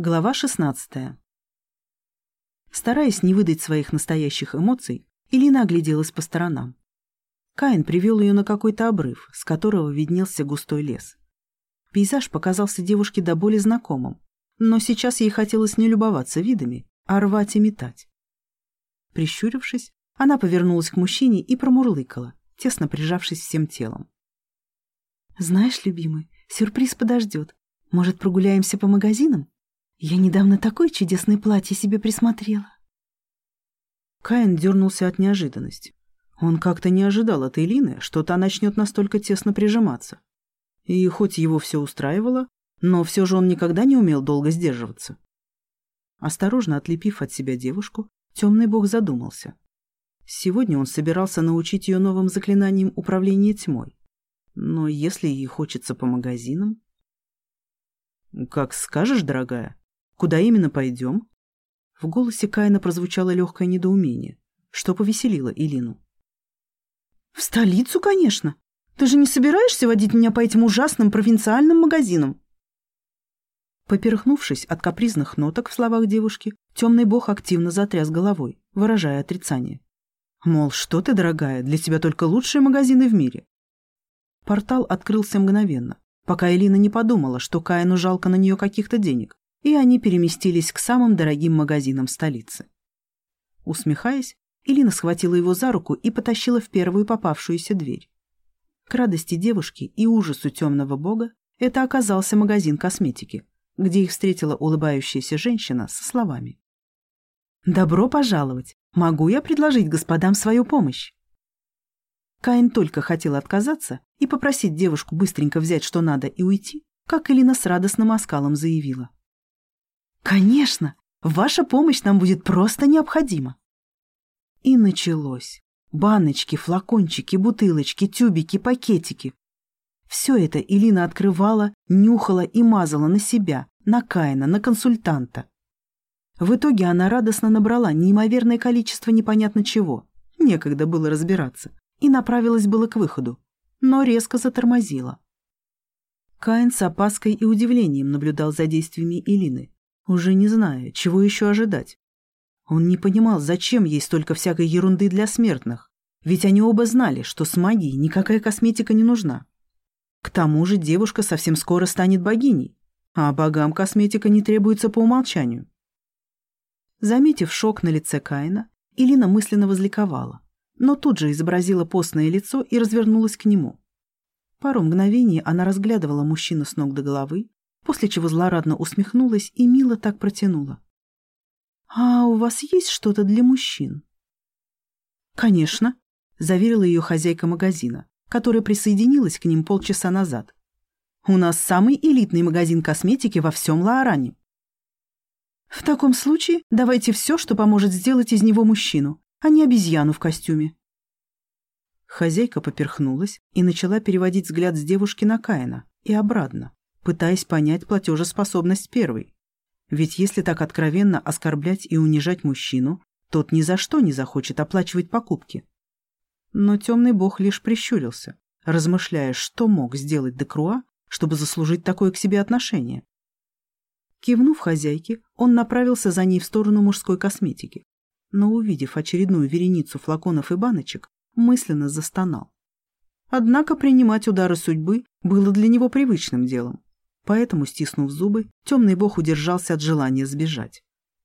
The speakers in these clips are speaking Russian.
Глава 16. Стараясь не выдать своих настоящих эмоций, Элина огляделась по сторонам. Каин привел ее на какой-то обрыв, с которого виднелся густой лес. Пейзаж показался девушке до боли знакомым, но сейчас ей хотелось не любоваться видами, а рвать и метать. Прищурившись, она повернулась к мужчине и промурлыкала, тесно прижавшись всем телом. «Знаешь, любимый, сюрприз подождет. Может, прогуляемся по магазинам? Я недавно такое чудесное платье себе присмотрела». Каин дернулся от неожиданности. Он как-то не ожидал от Элины, что та начнет настолько тесно прижиматься. И хоть его все устраивало, но все же он никогда не умел долго сдерживаться. Осторожно отлепив от себя девушку, темный бог задумался. Сегодня он собирался научить ее новым заклинаниям управления тьмой. Но если ей хочется по магазинам... «Как скажешь, дорогая. Куда именно пойдем?» В голосе Каина прозвучало легкое недоумение, что повеселило Илину. «В столицу, конечно. Ты же не собираешься водить меня по этим ужасным провинциальным магазинам?» Поперхнувшись от капризных ноток в словах девушки, темный бог активно затряс головой, выражая отрицание. Мол, что ты, дорогая, для тебя только лучшие магазины в мире. Портал открылся мгновенно, пока Элина не подумала, что Каину жалко на нее каких-то денег, и они переместились к самым дорогим магазинам столицы. Усмехаясь, Элина схватила его за руку и потащила в первую попавшуюся дверь. К радости девушки и ужасу темного бога это оказался магазин косметики, где их встретила улыбающаяся женщина со словами. «Добро пожаловать! Могу я предложить господам свою помощь?» Каин только хотел отказаться и попросить девушку быстренько взять что надо и уйти, как Элина с радостным оскалом заявила. «Конечно! Ваша помощь нам будет просто необходима!» И началось. Баночки, флакончики, бутылочки, тюбики, пакетики. Все это Илина открывала, нюхала и мазала на себя, на Каина, на консультанта. В итоге она радостно набрала неимоверное количество непонятно чего, некогда было разбираться, и направилась было к выходу, но резко затормозила. Каин с опаской и удивлением наблюдал за действиями Илины, уже не зная, чего еще ожидать. Он не понимал, зачем ей столько всякой ерунды для смертных, ведь они оба знали, что с магией никакая косметика не нужна. К тому же девушка совсем скоро станет богиней, а богам косметика не требуется по умолчанию. Заметив шок на лице Каина, Илина мысленно возликовала, но тут же изобразила постное лицо и развернулась к нему. Пару мгновений она разглядывала мужчину с ног до головы, после чего злорадно усмехнулась и мило так протянула. «А у вас есть что-то для мужчин?» «Конечно», — заверила ее хозяйка магазина, которая присоединилась к ним полчаса назад. «У нас самый элитный магазин косметики во всем Лаоране». «В таком случае давайте все, что поможет сделать из него мужчину, а не обезьяну в костюме». Хозяйка поперхнулась и начала переводить взгляд с девушки на Каина и обратно, пытаясь понять платежеспособность первой. Ведь если так откровенно оскорблять и унижать мужчину, тот ни за что не захочет оплачивать покупки. Но темный бог лишь прищурился, размышляя, что мог сделать Декруа, чтобы заслужить такое к себе отношение. Кивнув хозяйке, он направился за ней в сторону мужской косметики, но, увидев очередную вереницу флаконов и баночек, мысленно застонал. Однако принимать удары судьбы было для него привычным делом. Поэтому, стиснув зубы, темный бог удержался от желания сбежать.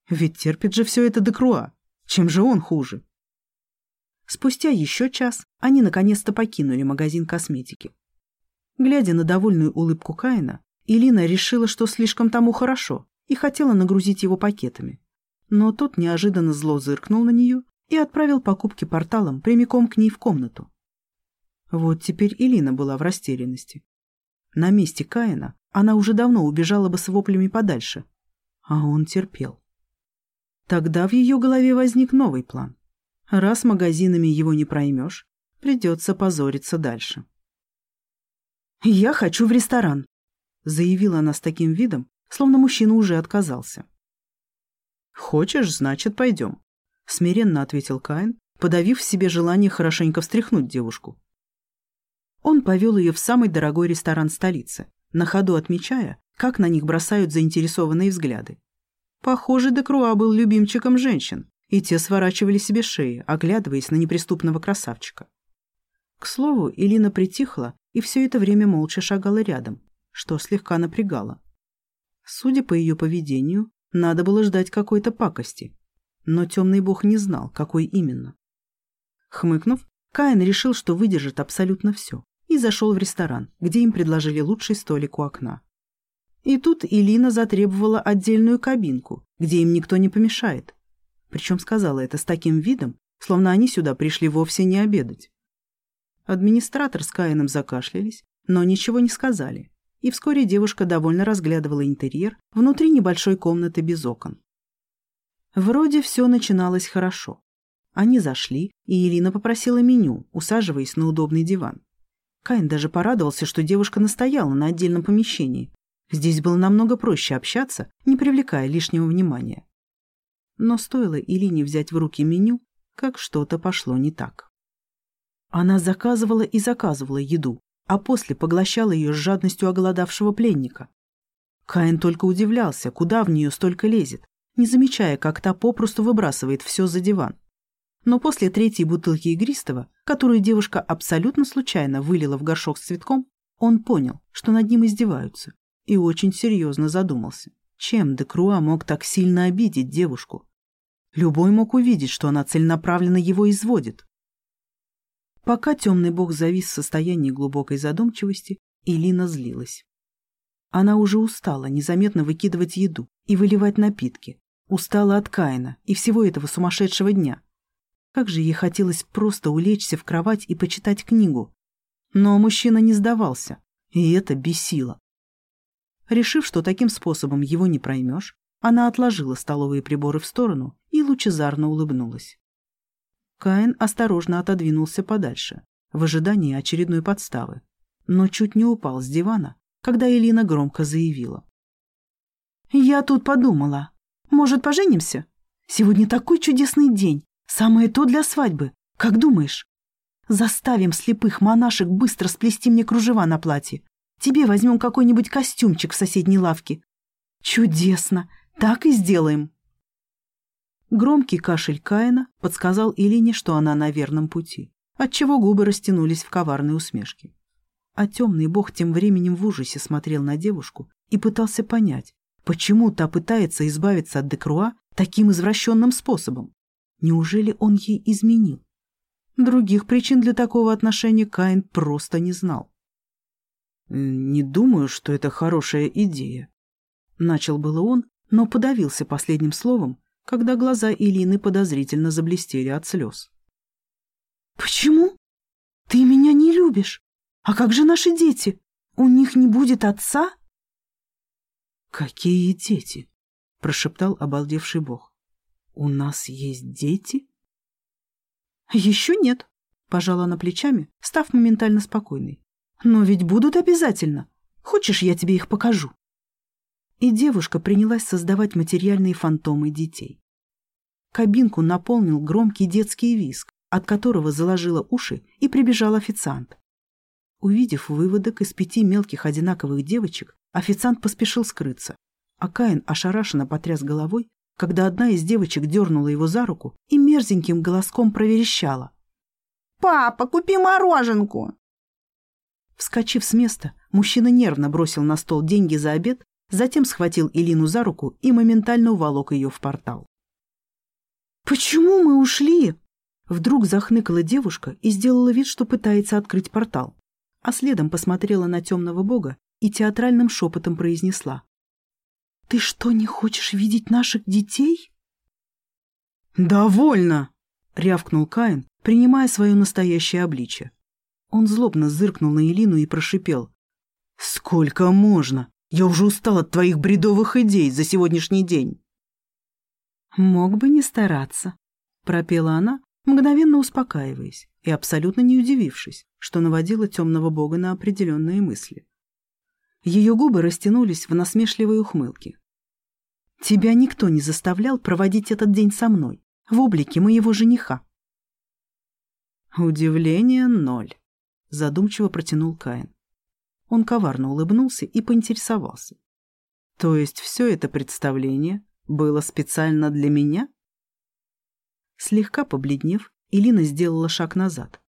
Ведь терпит же все это Декруа. Чем же он хуже? Спустя еще час они наконец-то покинули магазин косметики. Глядя на довольную улыбку Каина, Илина решила, что слишком тому хорошо, и хотела нагрузить его пакетами. Но тот неожиданно зло зыркнул на нее и отправил покупки порталом прямиком к ней в комнату. Вот теперь Илина была в растерянности. На месте Каина она уже давно убежала бы с воплями подальше. А он терпел. Тогда в ее голове возник новый план. Раз магазинами его не проймешь, придется позориться дальше. «Я хочу в ресторан», — заявила она с таким видом, словно мужчина уже отказался. «Хочешь, значит, пойдем», — смиренно ответил Каин, подавив в себе желание хорошенько встряхнуть девушку. Он повел ее в самый дорогой ресторан столицы, на ходу отмечая, как на них бросают заинтересованные взгляды, Похоже, Декруа был любимчиком женщин, и те сворачивали себе шеи, оглядываясь на неприступного красавчика. К слову, Илина притихла и все это время молча шагала рядом, что слегка напрягало. Судя по ее поведению, надо было ждать какой-то пакости, но темный бог не знал, какой именно. Хмыкнув, Каин решил, что выдержит абсолютно все, и зашел в ресторан, где им предложили лучший столик у окна. И тут Илина затребовала отдельную кабинку, где им никто не помешает. Причем сказала это с таким видом, словно они сюда пришли вовсе не обедать. Администратор с Каином закашлялись, но ничего не сказали, и вскоре девушка довольно разглядывала интерьер внутри небольшой комнаты без окон. Вроде все начиналось хорошо. Они зашли, и Елена попросила меню, усаживаясь на удобный диван. Каин даже порадовался, что девушка настояла на отдельном помещении. Здесь было намного проще общаться, не привлекая лишнего внимания. Но стоило Илине взять в руки меню, как что-то пошло не так. Она заказывала и заказывала еду, а после поглощала ее с жадностью оголодавшего пленника. Каин только удивлялся, куда в нее столько лезет, не замечая, как та попросту выбрасывает все за диван. Но после третьей бутылки игристого, которую девушка абсолютно случайно вылила в горшок с цветком, он понял, что над ним издеваются, и очень серьезно задумался, чем Декруа мог так сильно обидеть девушку. Любой мог увидеть, что она целенаправленно его изводит. Пока темный бог завис в состоянии глубокой задумчивости, Илина злилась. Она уже устала незаметно выкидывать еду и выливать напитки, устала от Каина и всего этого сумасшедшего дня. Как же ей хотелось просто улечься в кровать и почитать книгу. Но мужчина не сдавался, и это бесило. Решив, что таким способом его не проймешь, она отложила столовые приборы в сторону и лучезарно улыбнулась. Каин осторожно отодвинулся подальше, в ожидании очередной подставы, но чуть не упал с дивана, когда Элина громко заявила. «Я тут подумала. Может, поженимся? Сегодня такой чудесный день, самое то для свадьбы. Как думаешь? Заставим слепых монашек быстро сплести мне кружева на платье. Тебе возьмем какой-нибудь костюмчик в соседней лавке. Чудесно! Так и сделаем!» Громкий кашель Каина подсказал Илине, что она на верном пути, отчего губы растянулись в коварной усмешке. А темный бог тем временем в ужасе смотрел на девушку и пытался понять, почему та пытается избавиться от Декруа таким извращенным способом. Неужели он ей изменил? Других причин для такого отношения Каин просто не знал. «Не думаю, что это хорошая идея», — начал было он, но подавился последним словом, когда глаза Илины подозрительно заблестели от слез. «Почему? Ты меня не любишь. А как же наши дети? У них не будет отца?» «Какие дети?» — прошептал обалдевший бог. «У нас есть дети?» «Еще нет», — пожала она плечами, став моментально спокойной. «Но ведь будут обязательно. Хочешь, я тебе их покажу?» и девушка принялась создавать материальные фантомы детей. Кабинку наполнил громкий детский визг, от которого заложила уши и прибежал официант. Увидев выводок из пяти мелких одинаковых девочек, официант поспешил скрыться, а Каин ошарашенно потряс головой, когда одна из девочек дернула его за руку и мерзеньким голоском проверещала. «Папа, купи мороженку!» Вскочив с места, мужчина нервно бросил на стол деньги за обед затем схватил Илину за руку и моментально уволок ее в портал. «Почему мы ушли?» Вдруг захныкала девушка и сделала вид, что пытается открыть портал, а следом посмотрела на темного бога и театральным шепотом произнесла. «Ты что, не хочешь видеть наших детей?» «Довольно!» — рявкнул Каин, принимая свое настоящее обличие. Он злобно зыркнул на Илину и прошипел. «Сколько можно? Я уже устал от твоих бредовых идей за сегодняшний день. Мог бы не стараться, пропела она, мгновенно успокаиваясь и абсолютно не удивившись, что наводила темного бога на определенные мысли. Ее губы растянулись в насмешливой ухмылке. «Тебя никто не заставлял проводить этот день со мной, в облике моего жениха». «Удивление ноль», — задумчиво протянул Каин. Он коварно улыбнулся и поинтересовался. То есть все это представление Было специально для меня? Слегка побледнев, Илина сделала шаг назад.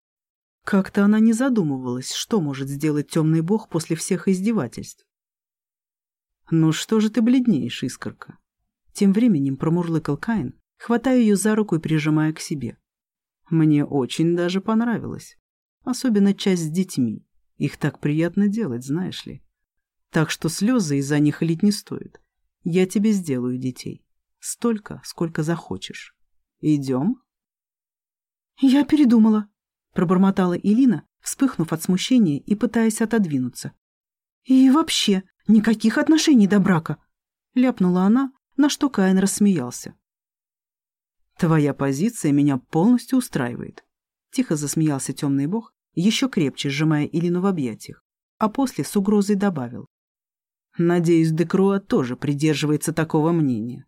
Как-то она не задумывалась, что может сделать темный бог после всех издевательств. «Ну что же ты бледнеешь, искорка?» Тем временем промурлыкал Каин, хватая ее за руку и прижимая к себе. «Мне очень даже понравилось. Особенно часть с детьми. Их так приятно делать, знаешь ли. Так что слезы из-за них лить не стоит. Я тебе сделаю детей. Столько, сколько захочешь. Идем?» «Я передумала», пробормотала Илина, вспыхнув от смущения и пытаясь отодвинуться. «И вообще, никаких отношений до брака!» — ляпнула она, на что Каин рассмеялся. «Твоя позиция меня полностью устраивает», — тихо засмеялся темный бог, еще крепче сжимая Илину в объятиях, а после с угрозой добавил. «Надеюсь, Декруа тоже придерживается такого мнения.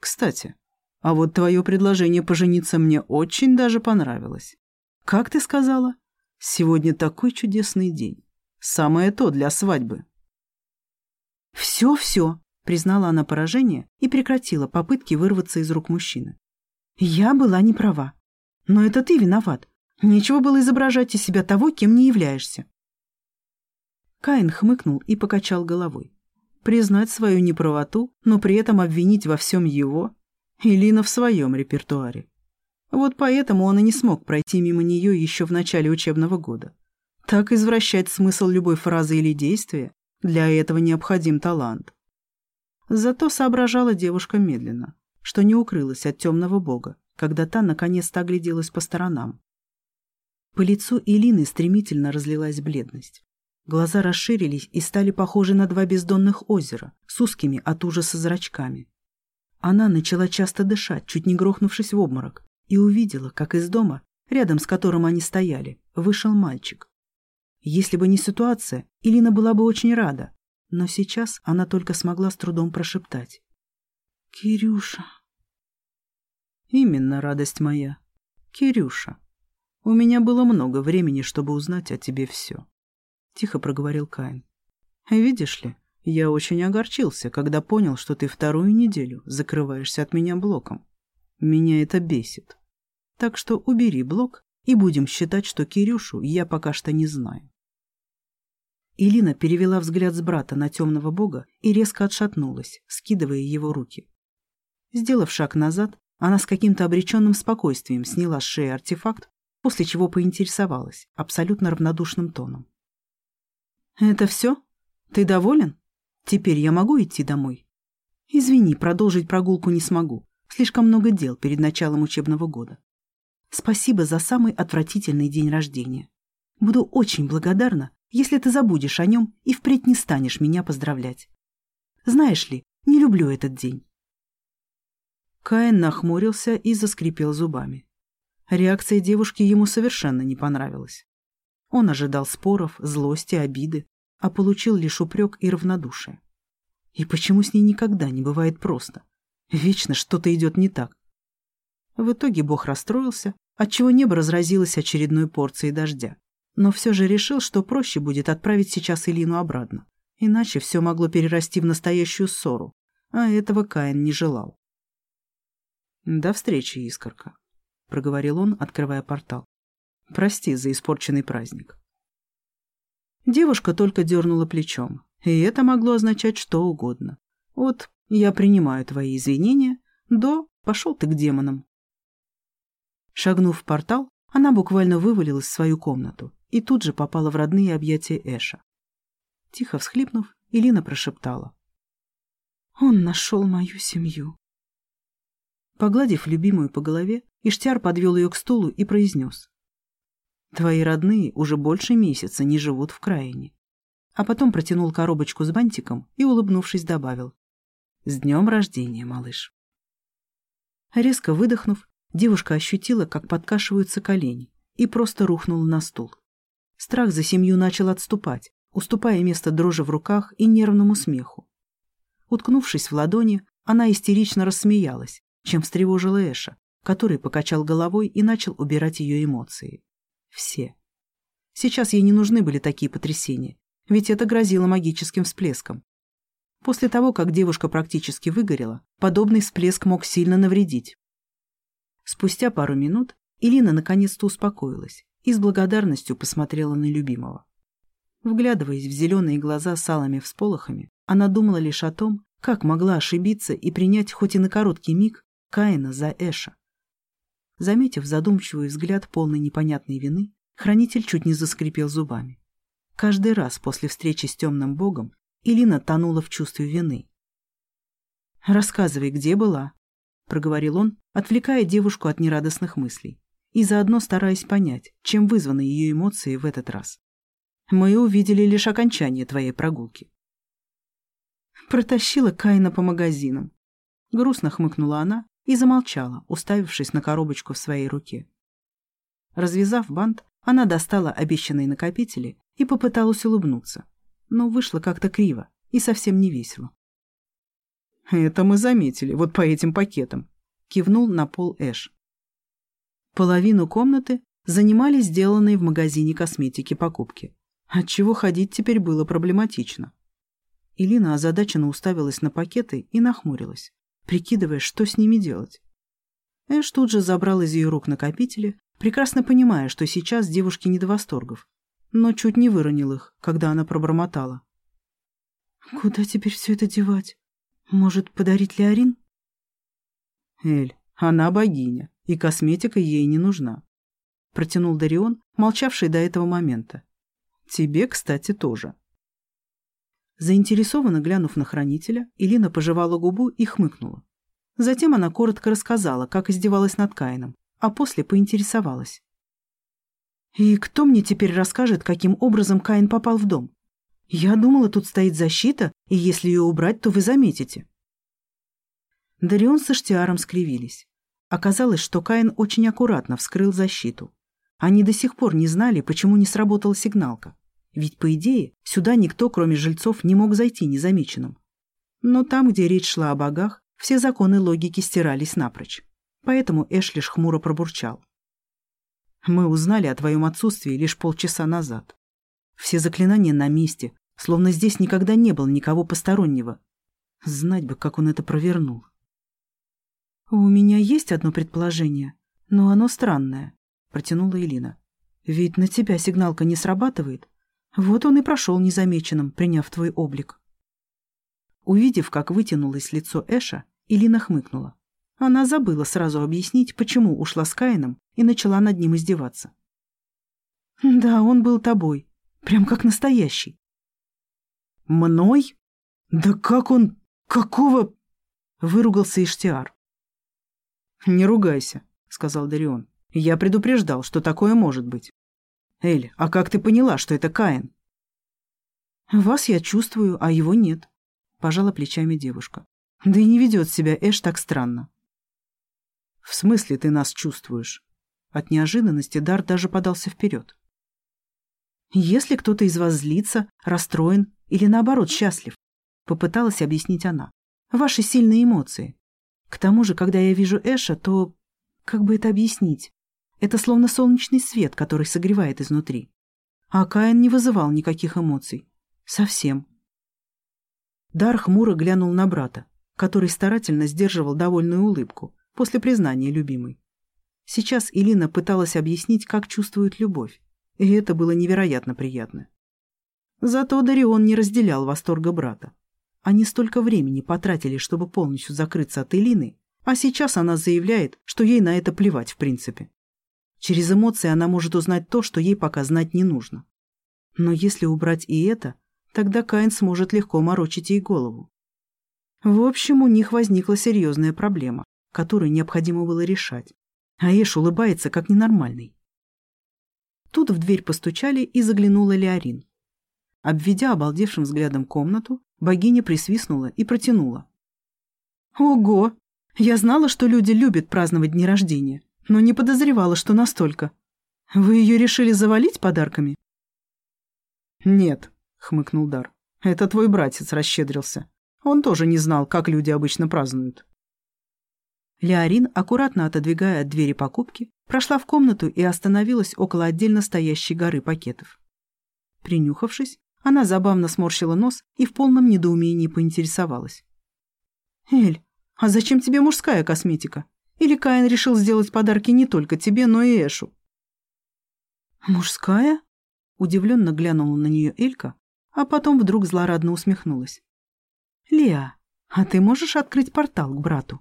Кстати, а вот твое предложение пожениться мне очень даже понравилось. «Как ты сказала? Сегодня такой чудесный день. Самое то для свадьбы». «Все-все», — признала она поражение и прекратила попытки вырваться из рук мужчины. «Я была не права. Но это ты виноват. Нечего было изображать из себя того, кем не являешься». Каин хмыкнул и покачал головой. Признать свою неправоту, но при этом обвинить во всем его, Илина в своем репертуаре. Вот поэтому он и не смог пройти мимо нее еще в начале учебного года. Так извращать смысл любой фразы или действия, для этого необходим талант. Зато соображала девушка медленно, что не укрылась от темного бога, когда та наконец-то огляделась по сторонам. По лицу Илины стремительно разлилась бледность. Глаза расширились и стали похожи на два бездонных озера с узкими от ужаса зрачками. Она начала часто дышать, чуть не грохнувшись в обморок, и увидела, как из дома, рядом с которым они стояли, вышел мальчик. Если бы не ситуация, Илина была бы очень рада, но сейчас она только смогла с трудом прошептать. «Кирюша». «Именно, радость моя. Кирюша. У меня было много времени, чтобы узнать о тебе все», — тихо проговорил Каин. «Видишь ли, я очень огорчился, когда понял, что ты вторую неделю закрываешься от меня блоком. Меня это бесит. Так что убери блок и будем считать, что Кирюшу я пока что не знаю. Илина перевела взгляд с брата на темного бога и резко отшатнулась, скидывая его руки. Сделав шаг назад, она с каким-то обреченным спокойствием сняла с шеи артефакт, после чего поинтересовалась абсолютно равнодушным тоном. «Это все? Ты доволен? Теперь я могу идти домой?» «Извини, продолжить прогулку не смогу. Слишком много дел перед началом учебного года. Спасибо за самый отвратительный день рождения. Буду очень благодарна, если ты забудешь о нем и впредь не станешь меня поздравлять. Знаешь ли, не люблю этот день. Каин нахмурился и заскрипел зубами. Реакция девушки ему совершенно не понравилась. Он ожидал споров, злости, обиды, а получил лишь упрек и равнодушие. И почему с ней никогда не бывает просто? Вечно что-то идет не так. В итоге Бог расстроился отчего небо разразилось очередной порцией дождя. Но все же решил, что проще будет отправить сейчас Илину обратно. Иначе все могло перерасти в настоящую ссору, а этого Каин не желал. «До встречи, Искорка», — проговорил он, открывая портал. «Прости за испорченный праздник». Девушка только дернула плечом, и это могло означать что угодно. Вот я принимаю твои извинения, до пошел ты к демонам. Шагнув в портал, она буквально вывалилась в свою комнату и тут же попала в родные объятия Эша. Тихо всхлипнув, Илина прошептала. «Он нашел мою семью». Погладив любимую по голове, Иштяр подвел ее к стулу и произнес. «Твои родные уже больше месяца не живут в краине». А потом протянул коробочку с бантиком и, улыбнувшись, добавил. «С днем рождения, малыш». Резко выдохнув, Девушка ощутила, как подкашиваются колени, и просто рухнула на стул. Страх за семью начал отступать, уступая место дрожи в руках и нервному смеху. Уткнувшись в ладони, она истерично рассмеялась, чем встревожила Эша, который покачал головой и начал убирать ее эмоции. Все. Сейчас ей не нужны были такие потрясения, ведь это грозило магическим всплеском. После того, как девушка практически выгорела, подобный всплеск мог сильно навредить. Спустя пару минут Илина наконец-то успокоилась и с благодарностью посмотрела на любимого. Вглядываясь в зеленые глаза с алыми всполохами, она думала лишь о том, как могла ошибиться и принять хоть и на короткий миг Каина за Эша. Заметив задумчивый взгляд полной непонятной вины, хранитель чуть не заскрипел зубами. Каждый раз после встречи с темным богом Илина тонула в чувстве вины. «Рассказывай, где была?» — проговорил он, отвлекая девушку от нерадостных мыслей и заодно стараясь понять, чем вызваны ее эмоции в этот раз. «Мы увидели лишь окончание твоей прогулки». Протащила Каина по магазинам. Грустно хмыкнула она и замолчала, уставившись на коробочку в своей руке. Развязав бант, она достала обещанные накопители и попыталась улыбнуться, но вышло как-то криво и совсем не весело. «Это мы заметили, вот по этим пакетам», — кивнул на пол Эш. Половину комнаты занимали сделанные в магазине косметики покупки, отчего ходить теперь было проблематично. Илина озадаченно уставилась на пакеты и нахмурилась, прикидывая, что с ними делать. Эш тут же забрал из ее рук накопители, прекрасно понимая, что сейчас девушке не до восторгов, но чуть не выронил их, когда она пробормотала. «Куда теперь все это девать? Может, подарить Леорин?» «Эль, она богиня, и косметика ей не нужна», — протянул Дарион, молчавший до этого момента. «Тебе, кстати, тоже». Заинтересованно глянув на хранителя, Илина пожевала губу и хмыкнула. Затем она коротко рассказала, как издевалась над Каином, а после поинтересовалась. «И кто мне теперь расскажет, каким образом Каин попал в дом? Я думала, тут стоит защита, и если ее убрать, то вы заметите». Дарион с Иштиаром скривились. Оказалось, что Каин очень аккуратно вскрыл защиту. Они до сих пор не знали, почему не сработала сигналка. Ведь, по идее, сюда никто, кроме жильцов, не мог зайти незамеченным. Но там, где речь шла о богах, все законы логики стирались напрочь. Поэтому Эш лишь хмуро пробурчал. «Мы узнали о твоем отсутствии лишь полчаса назад. Все заклинания на месте, словно здесь никогда не было никого постороннего. Знать бы, как он это провернул». «У меня есть одно предположение, но оно странное», — протянула Элина. «Ведь на тебя сигналка не срабатывает. Вот он и прошел незамеченным, приняв твой облик». Увидев, как вытянулось лицо Эша, Элина хмыкнула. Она забыла сразу объяснить, почему ушла с Каином и начала над ним издеваться. «Да, он был тобой. Прям как настоящий». «Мной? Да как он... Какого...» — выругался Иштиар. «Не ругайся», — сказал Дарион. «Я предупреждал, что такое может быть». «Эль, а как ты поняла, что это Каин?» «Вас я чувствую, а его нет», — пожала плечами девушка. «Да и не ведет себя Эш так странно». «В смысле ты нас чувствуешь?» От неожиданности Дар даже подался вперед. «Если кто-то из вас злится, расстроен или, наоборот, счастлив», — попыталась объяснить она. «Ваши сильные эмоции. К тому же, когда я вижу Эша, то... Как бы это объяснить? Это словно солнечный свет, который согревает изнутри. А Каин не вызывал никаких эмоций. Совсем. Дар хмуро глянул на брата, который старательно сдерживал довольную улыбку после признания любимой. Сейчас Илина пыталась объяснить, как чувствует любовь, и это было невероятно приятно. Зато Дарион не разделял восторга брата. Они столько времени потратили, чтобы полностью закрыться от Элины, а сейчас она заявляет, что ей на это плевать в принципе. Через эмоции она может узнать то, что ей пока знать не нужно. Но если убрать и это, тогда Каин сможет легко морочить ей голову. В общем, у них возникла серьезная проблема, которую необходимо было решать. А Эш улыбается, как ненормальный. Тут в дверь постучали и заглянула Леорин. Обведя обалдевшим взглядом комнату, богиня присвистнула и протянула. «Ого! Я знала, что люди любят праздновать дни рождения, но не подозревала, что настолько. Вы ее решили завалить подарками?» «Нет», — хмыкнул Дар. «Это твой братец расщедрился. Он тоже не знал, как люди обычно празднуют». Леорин, аккуратно отодвигая от двери покупки, прошла в комнату и остановилась около отдельно стоящей горы пакетов. Принюхавшись, Она забавно сморщила нос и в полном недоумении поинтересовалась. «Эль, а зачем тебе мужская косметика? Или Каин решил сделать подарки не только тебе, но и Эшу?» «Мужская?» — удивленно глянула на нее Элька, а потом вдруг злорадно усмехнулась. «Леа, а ты можешь открыть портал к брату?»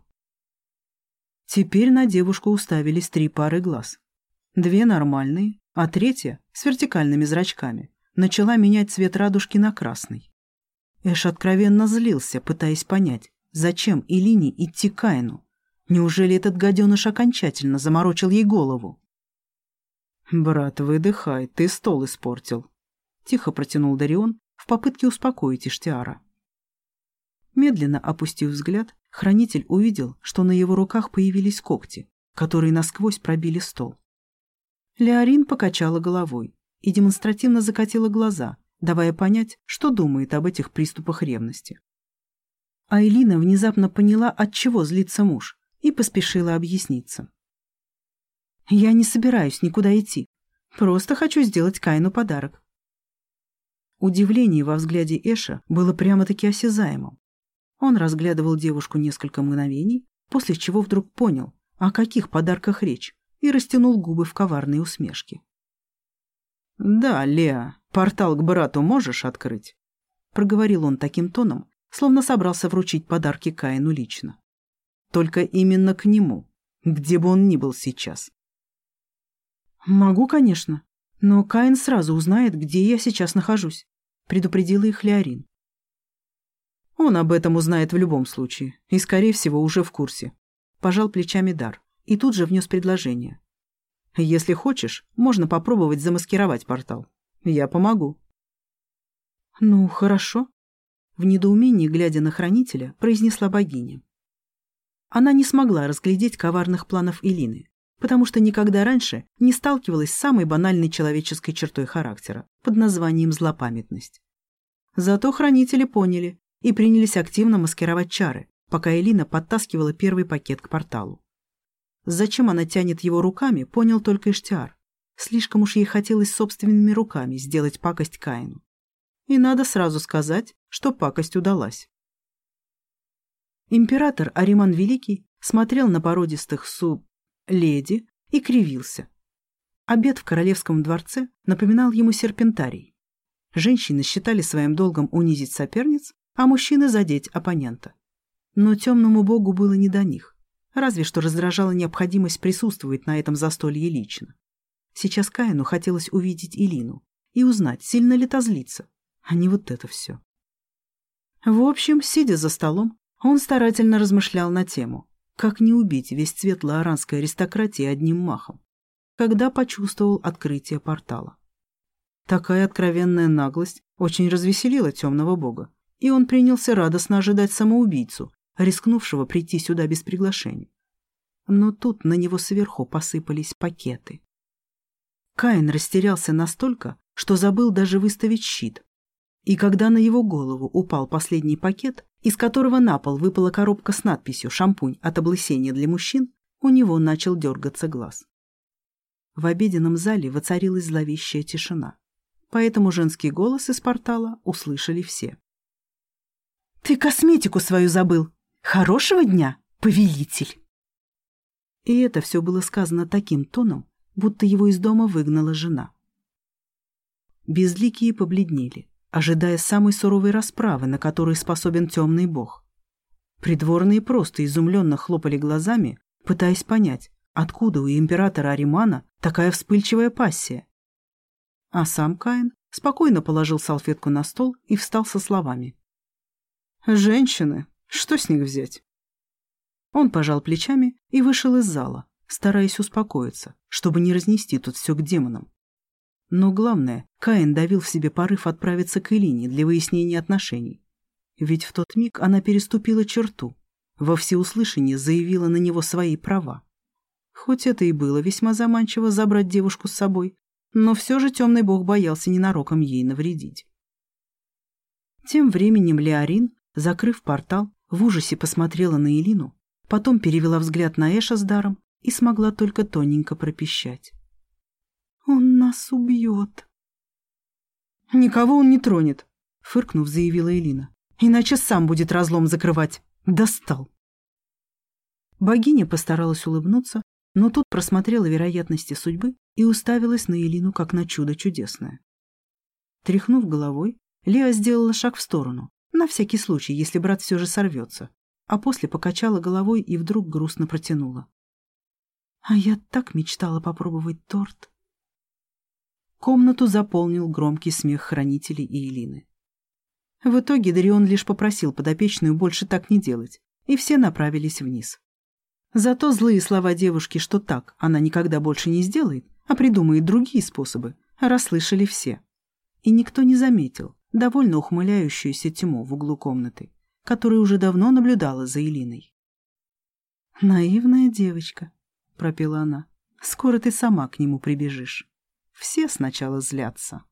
Теперь на девушку уставились три пары глаз. Две нормальные, а третья, с вертикальными зрачками, начала менять цвет радужки на красный. Эш откровенно злился, пытаясь понять, зачем Илине идти к Каину. Неужели этот гаденыш окончательно заморочил ей голову? «Брат, выдыхай, ты стол испортил», — тихо протянул Дарион в попытке успокоить Иштиара. Медленно опустив взгляд, хранитель увидел, что на его руках появились когти, которые насквозь пробили стол. Леорин покачала головой и демонстративно закатила глаза, давая понять, что думает об этих приступах ревности. А Элина внезапно поняла, от чего злится муж, и поспешила объясниться. «Я не собираюсь никуда идти. Просто хочу сделать Кайну подарок». Удивление во взгляде Эша было прямо-таки осязаемым. Он разглядывал девушку несколько мгновений, после чего вдруг понял, о каких подарках речь, и растянул губы в коварной усмешке. «Да, Леа, портал к брату можешь открыть?» Проговорил он таким тоном, словно собрался вручить подарки Каину лично. Только именно к нему, где бы он ни был сейчас. «Могу, конечно, но Каин сразу узнает, где я сейчас нахожусь», предупредила их Леорин. Он об этом узнает в любом случае и, скорее всего, уже в курсе. Пожал плечами Дар и тут же внес предложение. Если хочешь, можно попробовать замаскировать портал. Я помогу. Ну, хорошо. В недоумении, глядя на хранителя, произнесла богиня. Она не смогла разглядеть коварных планов Илины, потому что никогда раньше не сталкивалась с самой банальной человеческой чертой характера под названием злопамятность. Зато хранители поняли, и принялись активно маскировать чары, пока Элина подтаскивала первый пакет к порталу. Зачем она тянет его руками, понял только Иштиар. Слишком уж ей хотелось собственными руками сделать пакость Каину. И надо сразу сказать, что пакость удалась. Император Ариман Великий смотрел на породистых су... леди и кривился. Обед в королевском дворце напоминал ему серпентарий. Женщины считали своим долгом унизить соперниц, а мужчины задеть оппонента. Но темному богу было не до них, разве что раздражала необходимость присутствовать на этом застолье лично. Сейчас Каину хотелось увидеть Илину и узнать, сильно ли та злится, а не вот это все. В общем, сидя за столом, он старательно размышлял на тему, как не убить весь цвет лаоранской аристократии одним махом, когда почувствовал открытие портала. Такая откровенная наглость очень развеселила темного бога, и он принялся радостно ожидать самоубийцу, рискнувшего прийти сюда без приглашения. Но тут на него сверху посыпались пакеты. Каин растерялся настолько, что забыл даже выставить щит. И когда на его голову упал последний пакет, из которого на пол выпала коробка с надписью «Шампунь от облысения для мужчин», у него начал дергаться глаз. В обеденном зале воцарилась зловещая тишина, поэтому женский голос из портала услышали все. Ты косметику свою забыл. Хорошего дня, повелитель. И это все было сказано таким тоном, будто его из дома выгнала жена. Безликие побледнели, ожидая самой суровой расправы, на которой способен темный бог. Придворные просто изумленно хлопали глазами, пытаясь понять, откуда у императора Аримана такая вспыльчивая пассия. А сам Каин спокойно положил салфетку на стол и встал со словами. Женщины, что с них взять? Он пожал плечами и вышел из зала, стараясь успокоиться, чтобы не разнести тут все к демонам. Но главное, Каин давил в себе порыв отправиться к Элине для выяснения отношений. Ведь в тот миг она переступила черту, во всеуслышание заявила на него свои права. Хоть это и было весьма заманчиво забрать девушку с собой, но все же темный бог боялся ненароком ей навредить. Тем временем Леорин Закрыв портал, в ужасе посмотрела на Элину, потом перевела взгляд на Эша с даром и смогла только тоненько пропищать. «Он нас убьет!» «Никого он не тронет», — фыркнув, заявила Элина. «Иначе сам будет разлом закрывать. Достал». Богиня постаралась улыбнуться, но тут просмотрела вероятности судьбы и уставилась на Элину как на чудо чудесное. Тряхнув головой, Леа сделала шаг в сторону, на всякий случай, если брат все же сорвется, а после покачала головой и вдруг грустно протянула. «А я так мечтала попробовать торт». Комнату заполнил громкий смех хранителей и Элины. В итоге Дарион лишь попросил подопечную больше так не делать, и все направились вниз. Зато злые слова девушки, что так она никогда больше не сделает, а придумает другие способы, расслышали все. И никто не заметил довольно ухмыляющуюся тьму в углу комнаты, которая уже давно наблюдала за Элиной. «Наивная девочка», — пропела она, — «скоро ты сама к нему прибежишь. Все сначала злятся».